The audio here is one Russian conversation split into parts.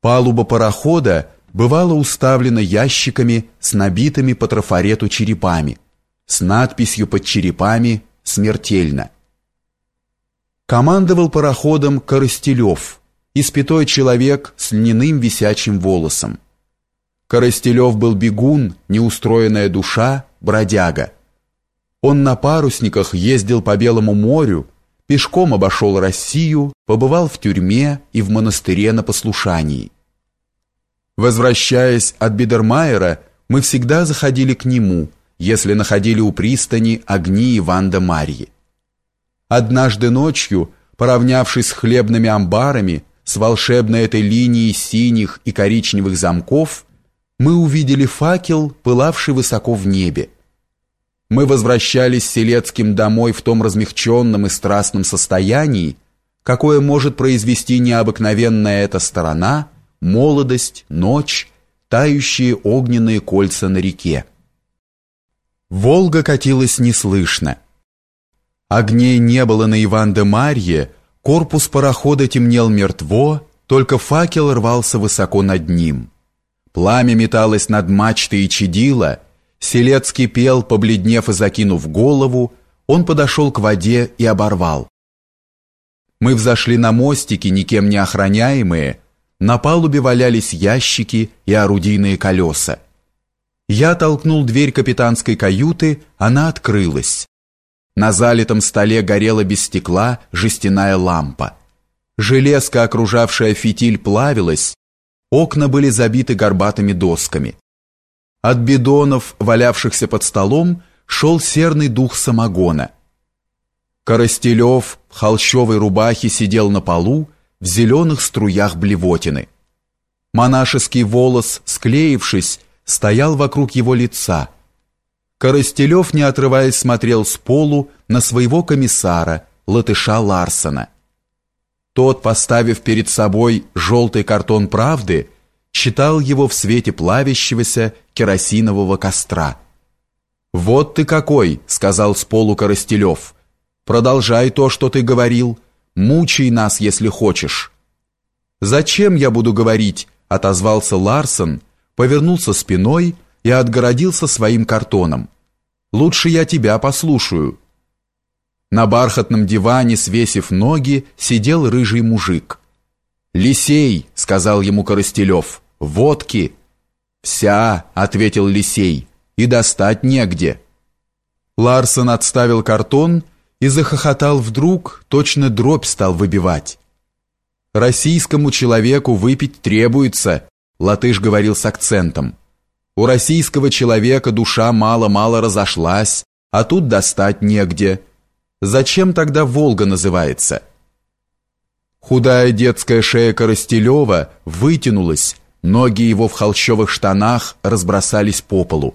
Палуба парохода бывала уставлена ящиками с набитыми по трафарету черепами, с надписью под черепами «Смертельно». Командовал пароходом Коростелев, испятой человек с льняным висячим волосом. Коростелев был бегун, неустроенная душа, бродяга. Он на парусниках ездил по Белому морю, пешком обошел Россию, побывал в тюрьме и в монастыре на послушании. Возвращаясь от Бидермайера, мы всегда заходили к нему, если находили у пристани огни Иванда Марьи. Однажды ночью, поравнявшись с хлебными амбарами, с волшебной этой линией синих и коричневых замков, мы увидели факел, пылавший высоко в небе. Мы возвращались с Селецким домой в том размягченном и страстном состоянии, какое может произвести необыкновенная эта сторона, молодость, ночь, тающие огненные кольца на реке. Волга катилась неслышно. Огней не было на Иван-де-Марье, корпус парохода темнел мертво, только факел рвался высоко над ним. Пламя металось над мачтой и чадило — Селецкий пел, побледнев и закинув голову, он подошел к воде и оборвал. Мы взошли на мостики, никем не охраняемые, на палубе валялись ящики и орудийные колеса. Я толкнул дверь капитанской каюты, она открылась. На залитом столе горела без стекла жестяная лампа. Железка, окружавшая фитиль, плавилась, окна были забиты горбатыми досками. От бидонов, валявшихся под столом, шел серный дух самогона. Коростелев в холщовой рубахе сидел на полу в зеленых струях блевотины. Монашеский волос, склеившись, стоял вокруг его лица. Коростелев, не отрываясь, смотрел с полу на своего комиссара, латыша Ларсона. Тот, поставив перед собой желтый картон правды, читал его в свете плавящегося керосинового костра. «Вот ты какой!» — сказал с полу Коростелев. «Продолжай то, что ты говорил. Мучай нас, если хочешь». «Зачем я буду говорить?» — отозвался Ларсон, повернулся спиной и отгородился своим картоном. «Лучше я тебя послушаю». На бархатном диване, свесив ноги, сидел рыжий мужик. «Лисей», — сказал ему Коростелев, — «водки». «Вся», — ответил Лисей, — «и достать негде». Ларсон отставил картон и захохотал вдруг, точно дробь стал выбивать. «Российскому человеку выпить требуется», — латыш говорил с акцентом. «У российского человека душа мало-мало разошлась, а тут достать негде. Зачем тогда Волга называется?» Худая детская шея Коростелева вытянулась, ноги его в холщовых штанах разбросались по полу.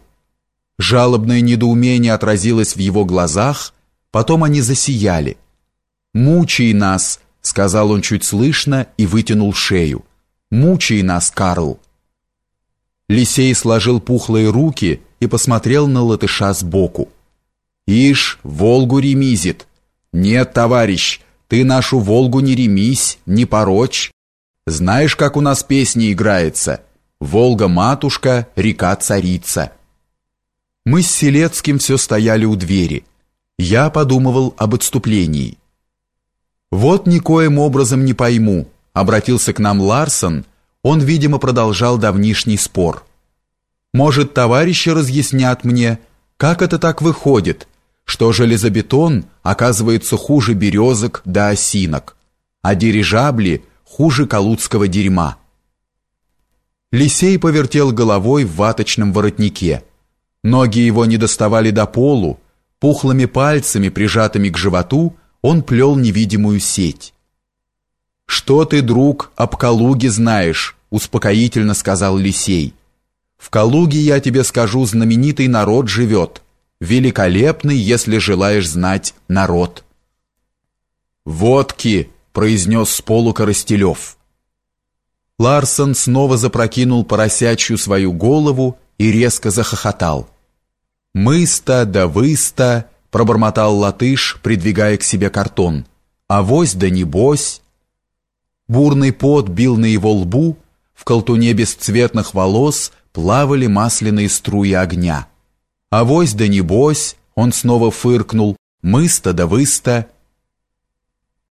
Жалобное недоумение отразилось в его глазах, потом они засияли. «Мучай нас!» — сказал он чуть слышно и вытянул шею. «Мучай нас, Карл!» Лисей сложил пухлые руки и посмотрел на латыша сбоку. «Ишь, Волгу ремизит!» «Нет, товарищ, ты нашу Волгу не ремись, не порочь. Знаешь, как у нас песня играется? Волга-матушка, река-царица. Мы с Селецким все стояли у двери. Я подумывал об отступлении. Вот никоим образом не пойму, обратился к нам Ларсон, он, видимо, продолжал давнишний спор. Может, товарищи разъяснят мне, как это так выходит, что железобетон оказывается хуже березок да осинок, а дирижабли хуже калудского дерьма. Лисей повертел головой в ваточном воротнике. Ноги его не доставали до полу, пухлыми пальцами, прижатыми к животу, он плел невидимую сеть. «Что ты, друг, об Калуге знаешь?» — успокоительно сказал Лисей. «В Калуге, я тебе скажу, знаменитый народ живет великолепный, если желаешь знать, народ. «Водки!» — произнес с полу Коростелев. Ларсон снова запрокинул поросячью свою голову и резко захохотал. «Мы-ста да вы-ста!» — пробормотал латыш, придвигая к себе картон. «Авось да небось!» Бурный пот бил на его лбу, в колтуне бесцветных волос плавали масляные струи огня. Авось да небось, он снова фыркнул, мысто да выста,